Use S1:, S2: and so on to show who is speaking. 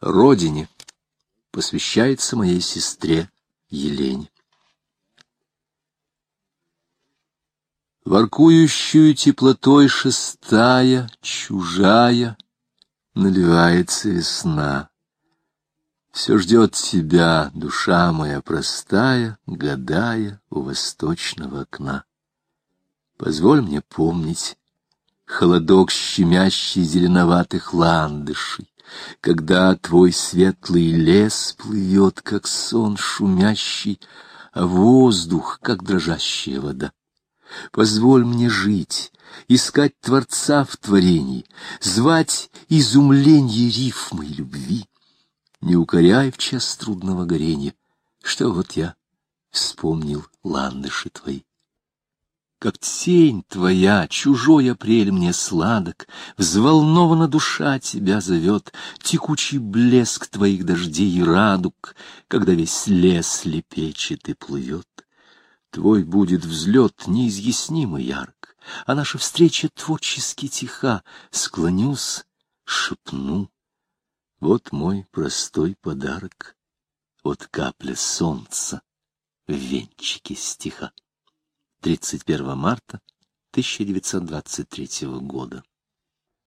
S1: Родине посвящается моей сестре Елене. Воркующую теплотой шестая, чужая, наливается весна. Все ждет тебя, душа моя простая, гадая у восточного окна. Позволь мне помнить холодок щемящий зеленоватых ландышей, когда твой светлый лес плывет, как сон шумящий, а воздух, как дрожащая вода. Позволь мне жить, искать Творца в творении, звать изумленье рифмой любви. Не укоряй в час трудного горения, что вот я вспомнил ландыши твои. Как тень твоя, чужой апрель мне сладок, Взволнована душа тебя зовет, Текучий блеск твоих дождей и радуг, Когда весь лес лепечет и плывет. Твой будет взлет неизъяснимо ярк, А наша встреча творчески тиха. Склонюсь, шепну. Вот мой простой подарок, Вот капля солнца в венчике стиха. 31 марта 1923 года.